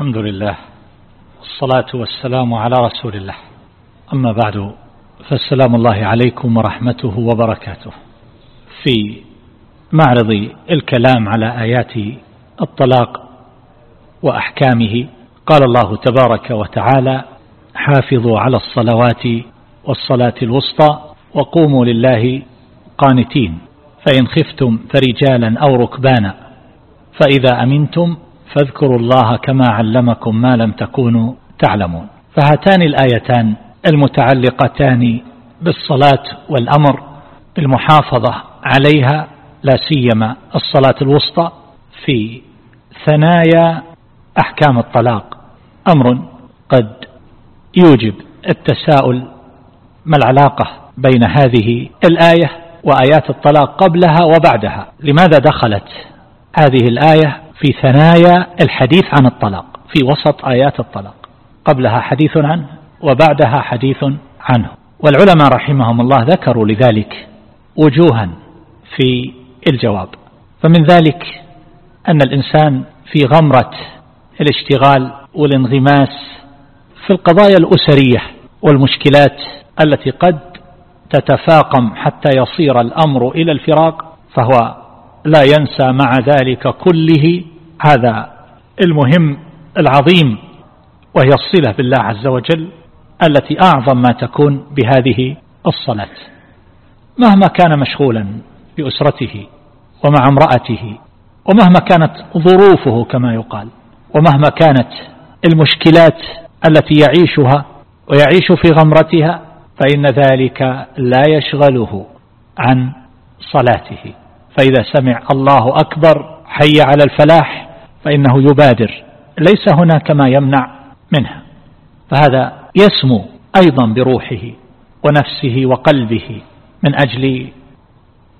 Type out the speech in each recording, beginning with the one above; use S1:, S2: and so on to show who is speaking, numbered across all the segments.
S1: الحمد لله والصلاة والسلام على رسول الله. أما بعد فالسلام الله عليكم ورحمته وبركاته. في معرض الكلام على آيات الطلاق وأحكامه قال الله تبارك وتعالى حافظوا على الصلوات والصلاة الوسطى وقوموا لله قانتين فإن خفتم فرجالا أو ركبانا فإذا أمنتم فاذكروا الله كما علمكم ما لم تكونوا تعلمون. فهاتان الآيتان المتعلقتان بالصلاة والأمر بالمحافظة عليها لا سيما الصلاة الوسطى في ثنايا أحكام الطلاق. أمر قد يوجب التساؤل ما العلاقة بين هذه الآية وآيات الطلاق قبلها وبعدها. لماذا دخلت هذه الآية؟ في ثنايا الحديث عن الطلاق في وسط آيات الطلاق. قبلها حديث عنه وبعدها حديث عنه. والعلماء رحمهم الله ذكروا لذلك وجوها في الجواب. فمن ذلك أن الإنسان في غمرة الاشتغال والانغماس في القضايا الأسرية والمشكلات التي قد تتفاقم حتى يصير الأمر إلى الفراق فهو لا ينسى مع ذلك كله هذا المهم العظيم وهي الصلة بالله عز وجل التي أعظم ما تكون بهذه الصلاة. مهما كان مشغولا بأسرته ومع امرأته ومهما كانت ظروفه كما يقال ومهما كانت المشكلات التي يعيشها ويعيش في غمرتها فإن ذلك لا يشغله عن صلاته. فإذا سمع الله أكبر حي على الفلاح فإنه يبادر. ليس هناك ما يمنع منها فهذا يسمو أيضا بروحه ونفسه وقلبه من أجل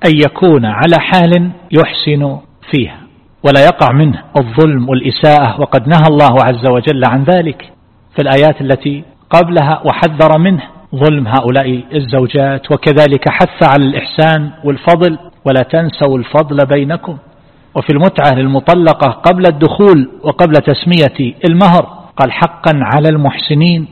S1: أن يكون على حال يحسن فيها. ولا يقع منه الظلم والإساءة. وقد نهى الله عز وجل عن ذلك في الآيات التي قبلها وحذر منه ظلم هؤلاء الزوجات. وكذلك حث على الإحسان والفضل. ولا تنسوا الفضل بينكم. وفي المتعة للمطلقة قبل الدخول وقبل تسمية المهر قال حقا على المحسنين.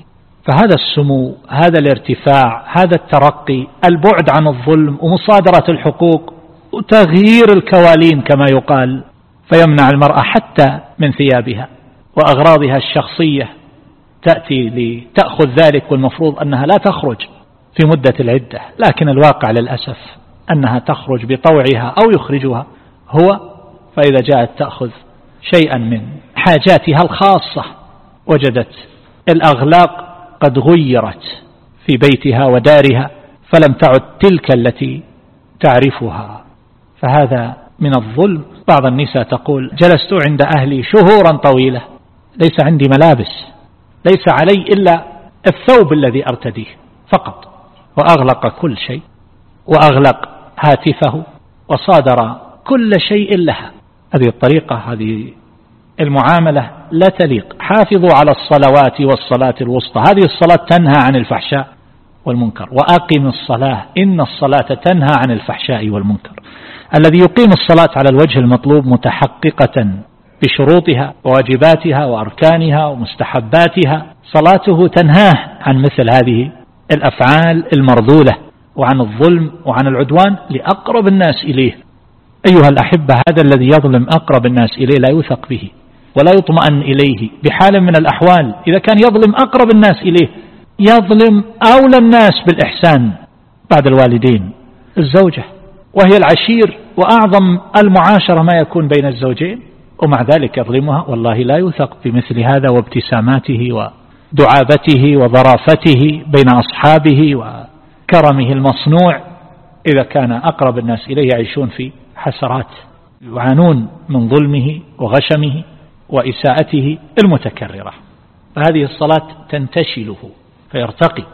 S1: فهذا السمو هذا الارتفاع هذا الترقي البعد عن الظلم ومصادرة الحقوق وتغيير الكوالين كما يقال فيمنع المرأة حتى من ثيابها وأغراضها الشخصية تأتي لتأخذ ذلك والمفروض أنها لا تخرج في مدة العدة. لكن الواقع للأسف أنها تخرج بطوعها أو يخرجها هو فإذا جاءت تأخذ شيئا من حاجاتها الخاصة وجدت الأغلاق قد غيرت في بيتها ودارها فلم تعد تلك التي تعرفها. فهذا من الظلم. بعض النساء تقول جلست عند أهلي شهورا طويلة ليس عندي ملابس ليس علي إلا الثوب الذي أرتديه فقط وأغلق كل شيء وأغلق هاتفه وصادر كل شيء لها. هذه الطريقة هذه المعاملة لا تليق. حافظوا على الصلوات والصلاة الوسطى. هذه الصلاة تنهى عن الفحشاء والمنكر. وأقم الصلاة. إن الصلاة تنهى عن الفحشاء والمنكر. الذي يقيم الصلاة على الوجه المطلوب متحققة بشروطها وواجباتها وأركانها ومستحباتها صلاته تنهاه عن مثل هذه الأفعال المرذولة وعن الظلم وعن العدوان لأقرب الناس إليه. أيها الأحبة هذا الذي يظلم أقرب الناس إليه لا يوثق به ولا يطمئن إليه بحال من الأحوال. إذا كان يظلم أقرب الناس إليه يظلم أولى الناس بالإحسان بعد الوالدين الزوجة وهي العشير وأعظم المعاشرة ما يكون بين الزوجين ومع ذلك يظلمها. والله لا يوثق بمثل هذا وابتساماته ودعابته وظرافته بين أصحابه وكرمه المصنوع. إذا كان أقرب الناس إليه يعيشون في حسرات يعانون من ظلمه وغشمه وإساءته المتكررة. فهذه الصلاة تنتشله فيرتقي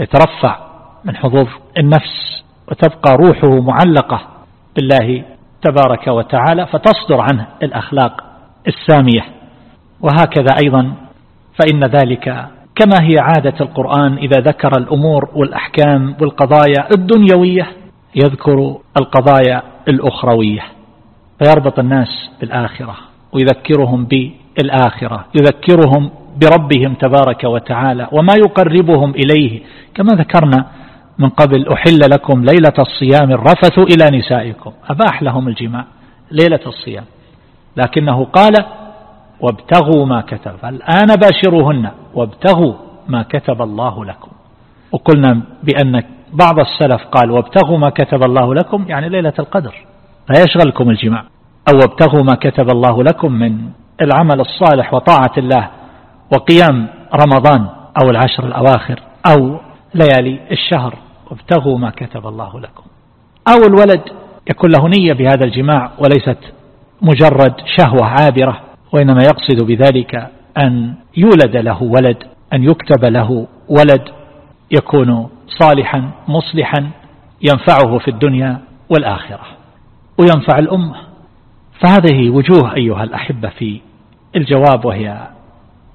S1: ويترفع من حظوظ النفس وتبقى روحه معلقة بالله تبارك وتعالى فتصدر عنه الأخلاق السامية. وهكذا أيضا فإن ذلك كما هي عادة القرآن إذا ذكر الأمور والأحكام والقضايا الدنيوية يذكر القضايا الأخروية فيربط الناس بالآخرة ويذكرهم بالآخرة يذكرهم بربهم تبارك وتعالى وما يقربهم إليه كما ذكرنا من قبل أحل لكم ليلة الصيام الرفث إلى نسائكم أباح لهم الجماع ليلة الصيام. لكنه قال وابتغوا ما كتب الآن باشروهن وابتغوا ما كتب الله لكم. وقلنا بأن بعض السلف قال وابتغوا ما كتب الله لكم يعني ليلة القدر. لا يشغلكم الجماع. أو وابتغوا ما كتب الله لكم من العمل الصالح وطاعة الله وقيام رمضان أو العشر الأواخر أو ليالي الشهر. وابتغوا ما كتب الله لكم. أو الولد يكون له نية بهذا الجماع وليست مجرد شهوة عابرة وإنما يقصد بذلك أن يولد له ولد أن يكتب له ولد. يكون صالحا مصلحا ينفعه في الدنيا والآخرة وينفع الأمة. فهذه وجوه أيها الأحبة في الجواب وهي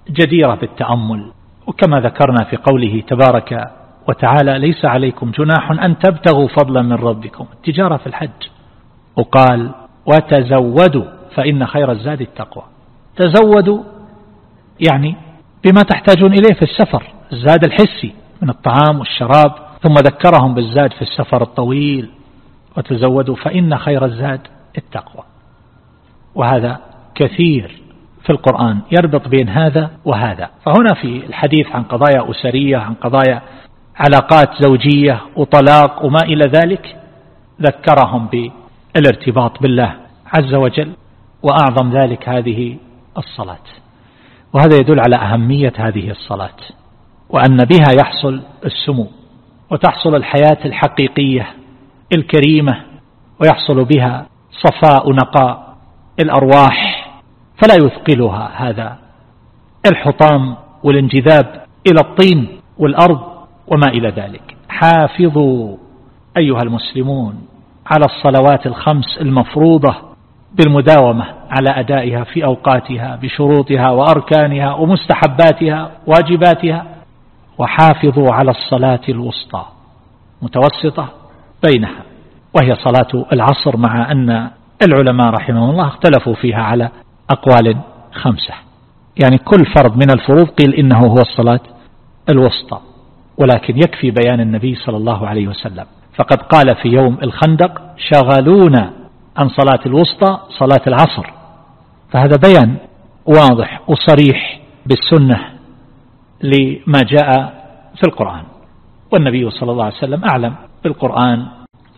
S1: جديرة بالتأمل وكما ذكرنا في قوله تبارك وتعالى ليس عليكم جناح أن تبتغوا فضلا من ربكم. التجارة في الحج. وقال وتزودوا فإن خير الزاد التقوى. تزودوا يعني بما تحتاجون إليه في السفر الزاد الحسي. من الطعام والشراب ثم ذكرهم بالزاد في السفر الطويل وتزودوا فإن خير الزاد التقوى. وهذا كثير في القرآن يربط بين هذا وهذا. فهنا في الحديث عن قضايا أسرية عن قضايا علاقات زوجية وطلاق وما إلى ذلك ذكرهم بالارتباط بالله عز وجل وأعظم ذلك هذه الصلاة. وهذا يدل على أهمية هذه الصلاة. وأن بها يحصل السمو وتحصل الحياة الحقيقية الكريمة ويحصل بها صفاء نقاء الأرواح فلا يثقلها هذا الحطام والانجذاب إلى الطين والأرض وما إلى ذلك. حافظوا أيها المسلمون على الصلوات الخمس المفروضة بالمداومة على أدائها في أوقاتها بشروطها وأركانها ومستحباتها واجباتها وحافظوا على الصلاة الوسطى متوسطة بينها وهي صلاة العصر مع أن العلماء رحمه الله اختلفوا فيها على أقوال خمسة. يعني كل فرض من الفروض قيل إنه هو الصلاة الوسطى ولكن يكفي بيان النبي صلى الله عليه وسلم. فقد قال في يوم الخندق شغلونا عن صلاة الوسطى صلاة العصر. فهذا بيان واضح وصريح بالسنة لما جاء في القرآن. والنبي صلى الله عليه وسلم أعلم بالقرآن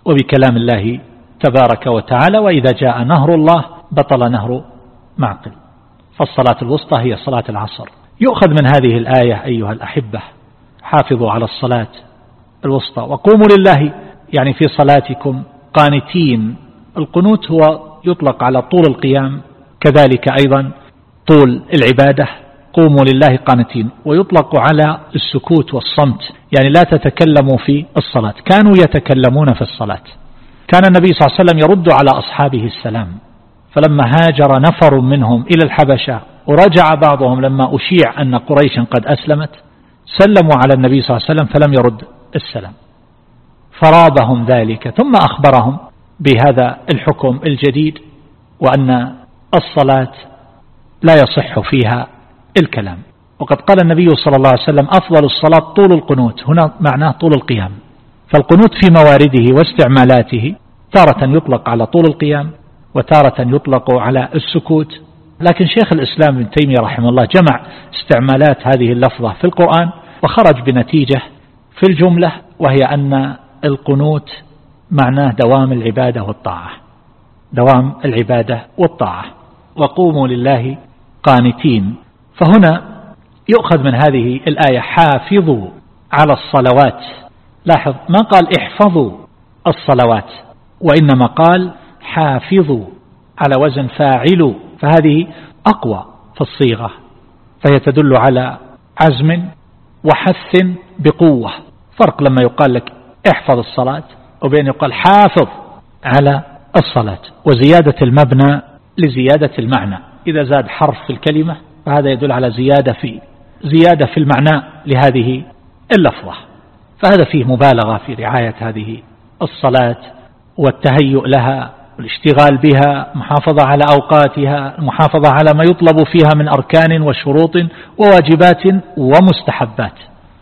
S1: وبكلام الله تبارك وتعالى وإذا جاء نهر الله بطل نهر معقل. فالصلاة الوسطى هي صلاة العصر. يؤخذ من هذه الآية أيها الأحبة حافظوا على الصلاة الوسطى. وقوموا لله يعني في صلاتكم قانتين. القنوت هو يطلق على طول القيام كذلك أيضا طول العبادة. قوموا لله قانتين ويطلق على السكوت والصمت يعني لا تتكلموا في الصلاة. كانوا يتكلمون في الصلاة. كان النبي صلى الله عليه وسلم يرد على أصحابه السلام. فلما هاجر نفر منهم إلى الحبشة ورجع بعضهم لما أشيع أن قريشا قد أسلمت سلموا على النبي صلى الله عليه وسلم فلم يرد السلام. فرابهم ذلك. ثم أخبرهم بهذا الحكم الجديد وأن الصلاة لا يصح فيها الكلام. وقد قال النبي صلى الله عليه وسلم أفضل الصلاة طول القنوت. هنا معناه طول القيام. فالقنوت في موارده واستعمالاته تارة يطلق على طول القيام وتارة يطلق على السكوت. لكن شيخ الإسلام ابن تيمية رحمه الله جمع استعمالات هذه اللفظة في القرآن وخرج بنتيجة في الجملة وهي أن القنوت معناه دوام العبادة والطاعة. دوام العبادة والطاعة. وقوموا لله قانتين. فهنا يؤخذ من هذه الآية حافظوا على الصلوات. لاحظ ما قال احفظوا الصلوات وإنما قال حافظوا على وزن فاعلوا. فهذه أقوى في الصيغة فهي تدل على عزم وحث بقوة. فرق لما يقال لك احفظ الصلاة وبين يقال حافظ على الصلاة وزيادة المبنى لزيادة المعنى. إذا زاد حرف في الكلمة فهذا يدل على زيادة في زيادة في المعنى لهذه اللفظة. فهذا فيه مبالغة في رعاية هذه الصلاة والتهيؤ لها والاشتغال بها محافظة على أوقاتها المحافظة على ما يطلب فيها من أركان وشروط وواجبات ومستحبات.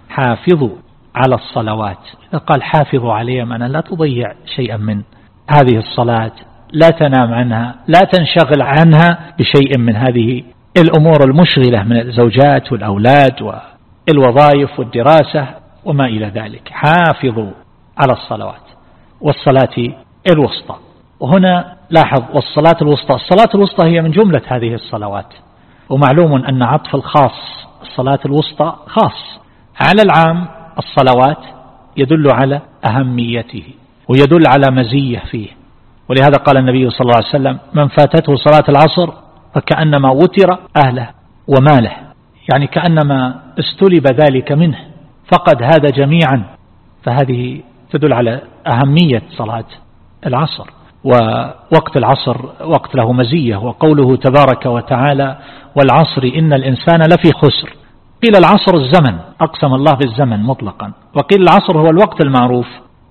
S1: حافظوا على الصلوات. قال حافظوا عليها أنا لا تضيع شيئا من هذه الصلاة لا تنام عنها لا تنشغل عنها بشيء من هذه الأمور المشغلة من الزوجات والأولاد والوظائف والدراسة وما إلى ذلك. حافظوا على الصلوات والصلاة الوسطى. وهنا لاحظ والصلاة الوسطى. الصلاة الوسطى هي من جملة هذه الصلوات. ومعلوم أن عطف الخاص الصلاة الوسطى خاص. على العام الصلوات يدل على أهميته ويدل على مزية فيه. ولهذا قال النبي صلى الله عليه وسلم من فاتته صلاة العصر فكأنما وتر أهله وماله يعني كأنما استلب ذلك منه فقد هذا جميعا فهذه تدل على أهمية صلاة العصر ووقت العصر وقت له مزية وقوله تبارك وتعالى والعصر إن الإنسان لفي خسر قيل العصر الزمن أقسم الله بالزمن مطلقا وقيل العصر هو الوقت المعروف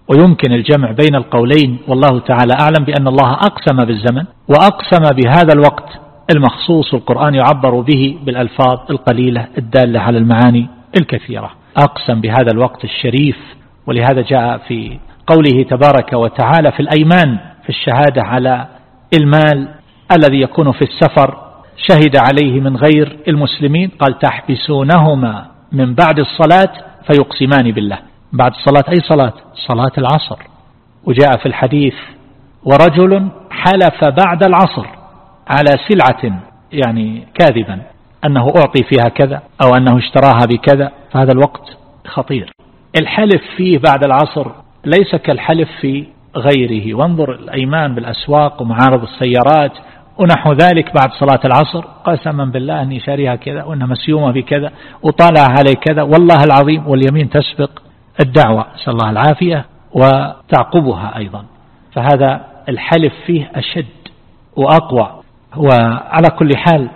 S1: ويمكن الجمع بين القولين والله تعالى أعلم بأن الله أقسم بالزمن وأقسم بهذا الوقت المخصوص القرآن يعبر به بالألفاظ القليلة الدالة على المعاني الكثيرة. أقسم بهذا الوقت الشريف ولهذا جاء في قوله تبارك وتعالى في الأيمان في الشهادة على المال الذي يكون في السفر شهد عليه من غير المسلمين قال تحبسونهما من بعد الصلاة فيقسمان بالله. بعد الصلاة أي صلاة؟ صلاة العصر. وجاء في الحديث ورجل حلف بعد العصر. على سلعة يعني كاذبا أنه أعطي فيها كذا أو أنه اشتراها بكذا فهذا الوقت خطير. الحلف فيه بعد العصر ليس كالحلف في غيره. وانظر الأيمان بالأسواق ومعارض السيارات ونحو ذلك بعد صلاة العصر. قسما بالله أني شاريها كذا وأنها مسيومة بكذا وطالع علي كذا. والله العظيم واليمين تسبق الدعوة نسأل الله العافية وتعقبها أيضا. فهذا الحلف فيه أشد وأقوى. وعلى كل حال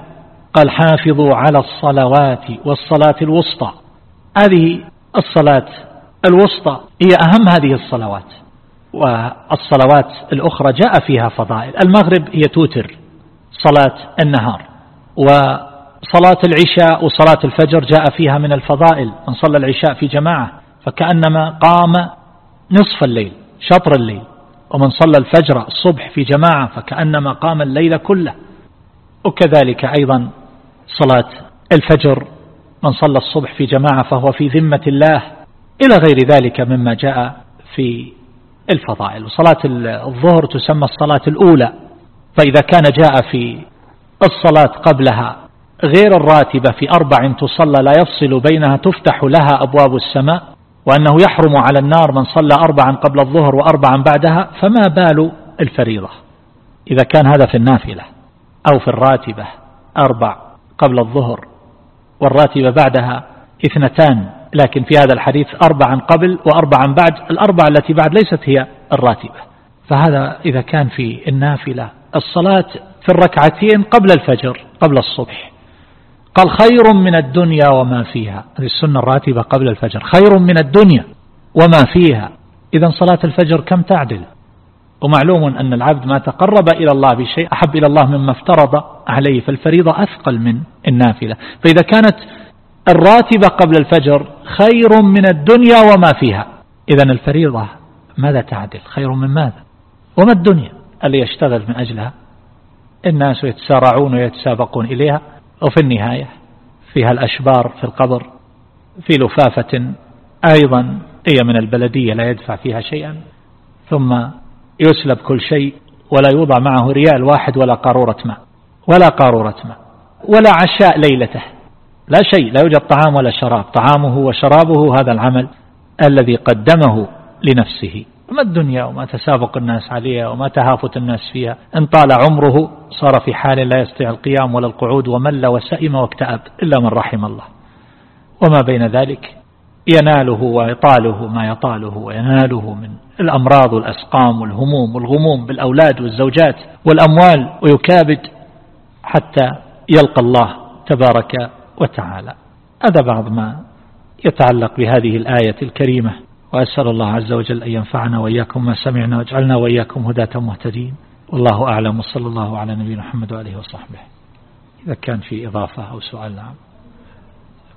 S1: قال حافظوا على الصلوات والصلاة الوسطى. هذه الصلاة الوسطى هي أهم هذه الصلوات. والصلوات الأخرى جاء فيها فضائل. المغرب هي توتر صلاة النهار. وصلاة العشاء وصلاة الفجر جاء فيها من الفضائل. من صلى العشاء في جماعة فكأنما قام نصف الليل شطر الليل. ومن صلى الفجر الصبح في جماعة فكأنما قام الليل كله. وكذلك أيضا صلاة الفجر من صلى الصبح في جماعة فهو في ذمة الله إلى غير ذلك مما جاء في الفضائل. وصلاة الظهر تسمى الصلاة الأولى فإذا كان جاء في الصلاة قبلها غير الراتبة في أربع تصلى لا يفصل بينها تفتح لها أبواب السماء وأنه يحرم على النار من صلى أربعا قبل الظهر وأربعا بعدها فما بال الفريضة؟ إذا كان هذا في النافلة. أو في الراتبة أربع قبل الظهر والراتبة بعدها اثنتان لكن في هذا الحديث أربعا قبل وأربعا بعد الأربعة التي بعد ليست هي الراتبة. فهذا إذا كان في النافلة الصلاة في الركعتين قبل الفجر قبل الصبح. قال خير من الدنيا وما فيها. هذه السنة الراتبة قبل الفجر. خير من الدنيا وما فيها. إذا صلاة الفجر كم تعدل؟ ومعلوم أن العبد ما تقرب إلى الله بشيء أحب إلى الله مما افترض عليه فالفريضة أثقل من النافلة. فإذا كانت الراتبة قبل الفجر خير من الدنيا وما فيها. إذا الفريضة ماذا تعدل؟ خير من ماذا؟ وما الدنيا اللي يشتغل من أجلها؟ الناس يتسارعون ويتسابقون إليها. وفي النهاية فيها الأشبار في القبر في لفافة أيضا هي من البلدية لا يدفع فيها شيئا. ثم يسلب كل شيء ولا يوضع معه ريال واحد ولا قارورة ماء ولا قارورة ماء ولا عشاء ليلته. لا شيء لا يوجد طعام ولا شراب. طعامه وشرابه هذا العمل الذي قدمه لنفسه. ما الدنيا وما تسابق الناس عليها وما تهافت الناس فيها؟ إن طال عمره صار في حال لا يستطيع القيام ولا القعود ومل وسئم واكتئب إلا من رحم الله. وما بين ذلك؟ يناله ويطاله ما يطاله ويناله من الأمراض والأسقام والهموم والغموم بالأولاد والزوجات والأموال ويكابد حتى يلقى الله تبارك وتعالى. هذا بعض ما يتعلق بهذه الآية الكريمة. وأسأل الله عز وجل أن ينفعنا وإياكم ما سمعنا واجعلنا وإياكم هداة مهتدين. والله أعلم. وصلى الله على نبينا محمد وآله وصحبه. إذا كان في إضافة أو سؤال نعم.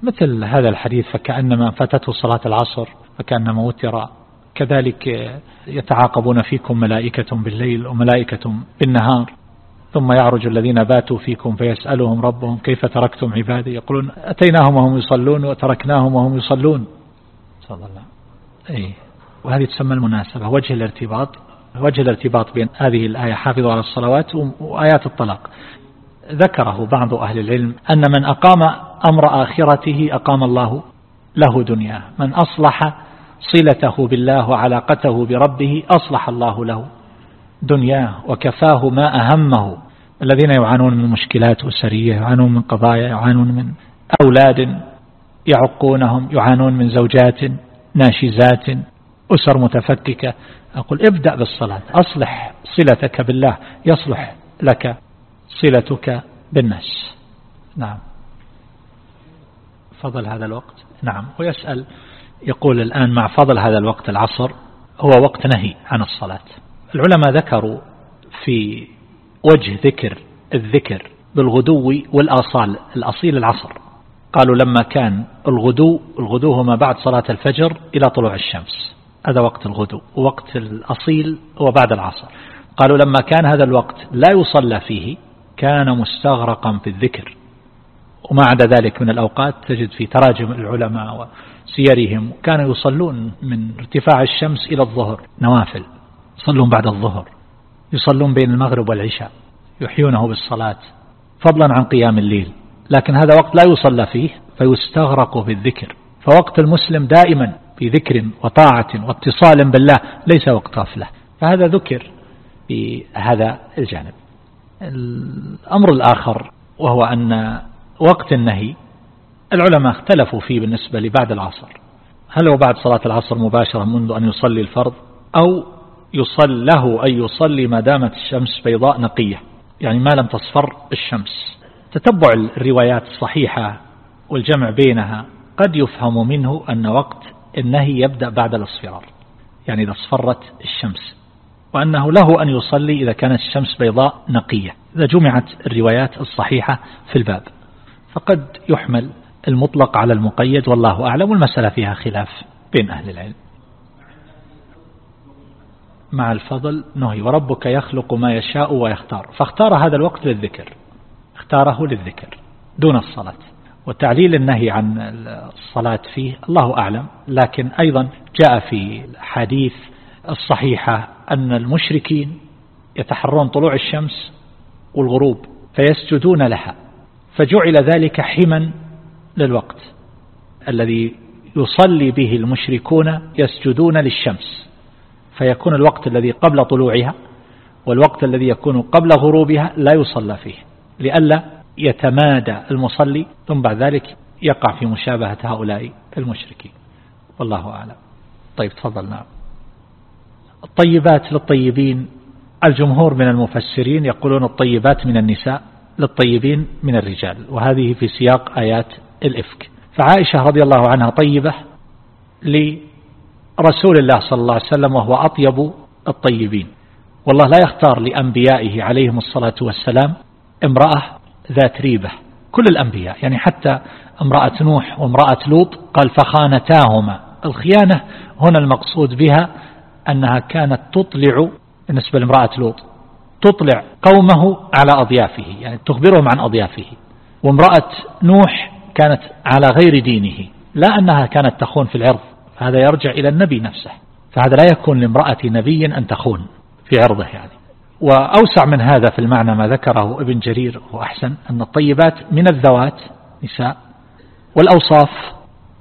S1: مثل هذا الحديث فكأنما فاتته صلاة العصر فكأنما وتر. كذلك يتعاقبون فيكم ملائكة بالليل وملائكة بالنهار. ثم يعرج الذين باتوا فيكم فيسألهم ربهم كيف تركتم عبادي؟ يقولون أتيناهم وهم يصلون وتركناهم وهم يصلون. صلى الله أي وهذه تسمى المناسبة وجه الارتباط وجه الارتباط بين هذه الآية حافظوا على الصلوات وآيات الطلاق. ذكره بعض أهل العلم أن من أقام أمر آخرته أقام الله له دنياه. من أصلح صلته بالله وعلاقته بربه أصلح الله له دنياه وكفاه ما أهمه. الذين يعانون من مشكلات أسرية يعانون من قضايا يعانون من أولاد يعقونهم يعانون من زوجات ناشزات أسر متفككة. أقول ابدأ بالصلاة أصلح صلتك بالله يصلح لك صلتك بالناس. نعم. فضل هذا الوقت؟ نعم ويسأل يقول الآن مع فضل هذا الوقت العصر هو وقت نهي عن الصلاة. العلماء ذكروا في وجه ذكر الذكر بالغدو والآصال الأصيل العصر. قالوا لما كان الغدو الغدو هو ما بعد صلاة الفجر إلى طلوع الشمس. هذا وقت الغدو وقت الأصيل هو بعد العصر. قالوا لما كان هذا الوقت لا يصلى فيه كان مستغرقا في الذكر. وما عدا ذلك من الأوقات تجد في تراجم العلماء وسيرهم كانوا يصلون من ارتفاع الشمس إلى الظهر نوافل يصلون بعد الظهر يصلون بين المغرب والعشاء يحيونه بالصلاة فضلا عن قيام الليل لكن هذا وقت لا يصلى فيه فيستغرق بالذكر فوقت المسلم دائما في ذكر وطاعة واتصال بالله ليس وقت غفلة فهذا ذكر في هذا الجانب. الأمر الآخر وهو أن وقت النهي. العلماء اختلفوا فيه بالنسبة لبعد العصر. هل هو بعد صلاة العصر مباشرة منذ أن يصلي الفرض؟ أو يصل له أن يصلي ما دامت الشمس بيضاء نقية. يعني ما لم تصفر الشمس. تتبع الروايات الصحيحة والجمع بينها قد يفهم منه أن وقت النهي يبدأ بعد الاصفرار. يعني إذا اصفرت الشمس. وأنه له أن يصلي إذا كانت الشمس بيضاء نقية. إذا جمعت الروايات الصحيحة في الباب. فقد يحمل المطلق على المقيد والله أعلم والمسألة فيها خلاف بين أهل العلم. مع الفضل نهي وربك يخلق ما يشاء ويختار. فاختار هذا الوقت للذكر. اختاره للذكر دون الصلاة. وتعليل النهي عن الصلاة فيه الله أعلم. لكن أيضا جاء في الحديث الصحيحة أن المشركين يتحرون طلوع الشمس والغروب فيسجدون لها. فجعل ذلك حما للوقت الذي يصلي به المشركون يسجدون للشمس فيكون الوقت الذي قبل طلوعها والوقت الذي يكون قبل غروبها لا يصلى فيه لئلا يتمادى المصلي ثم بعد ذلك يقع في مشابهة هؤلاء المشركين. والله أعلم. طيب تفضل. نعم. الطيبات للطيبين الجمهور من المفسرين يقولون الطيبات من النساء للطيبين من الرجال وهذه في سياق آيات الإفك. فعائشة رضي الله عنها طيبة لرسول الله صلى الله عليه وسلم وهو أطيب الطيبين. والله لا يختار لأنبيائه عليهم الصلاة والسلام امرأة ذات ريبة كل الأنبياء. يعني حتى امرأة نوح وامرأة لوط قال فخانتاهما. الخيانة هنا المقصود بها أنها كانت تطلع بالنسبة لامرأة لوط. تطلع قومه على أضيافه يعني تخبرهم عن أضيافه. وامرأة نوح كانت على غير دينه لا أنها كانت تخون في العرض فهذا يرجع إلى النبي نفسه. فهذا لا يكون لامرأة نبي أن تخون في عرضه يعني. وأوسع من هذا في المعنى ما ذكره ابن جرير وأحسن أن الطيبات من الذوات نساء والأوصاف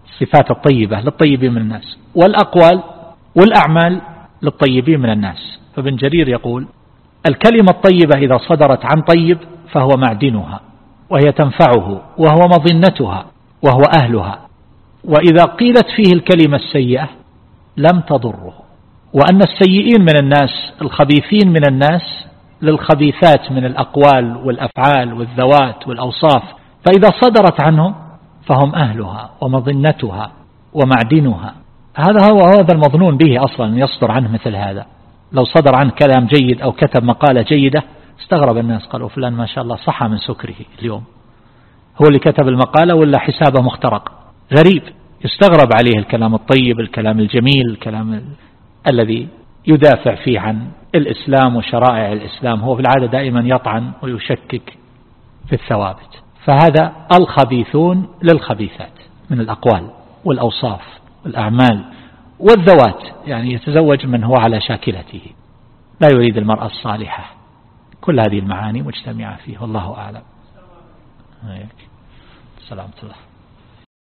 S1: الصفات الطيبة للطيبين من الناس والأقوال والأعمال للطيبين من الناس. فابن جرير يقول الكلمة الطيبة إذا صدرت عن طيب فهو معدنها وهي تنفعه وهو مظنتها وهو أهلها. وإذا قيلت فيه الكلمة السيئة لم تضره. وأن السيئين من الناس الخبيثين من الناس للخبيثات من الأقوال والأفعال والذوات والأوصاف فإذا صدرت عنهم فهم أهلها ومظنتها ومعدنها. هذا هو هذا المظنون به أصلا يصدر عنه مثل هذا. لو صدر عنه كلام جيد أو كتب مقالة جيدة استغرب الناس قالوا فلان ما شاء الله صحى من سكره اليوم. هو اللي كتب المقالة ولا حسابه مخترق؟ غريب. يستغرب عليه الكلام الطيب الكلام الجميل الكلام الذي يدافع فيه عن الإسلام وشرائع الإسلام. هو في العادة دائما يطعن ويشكك في الثوابت. فهذا الخبيثون للخبيثات من الأقوال والأوصاف والأعمال. والذوات يعني يتزوج من هو على شاكلته. لا يريد المرأة الصالحة. كل هذه المعاني مجتمعة فيه والله أعلم. سلامة الله.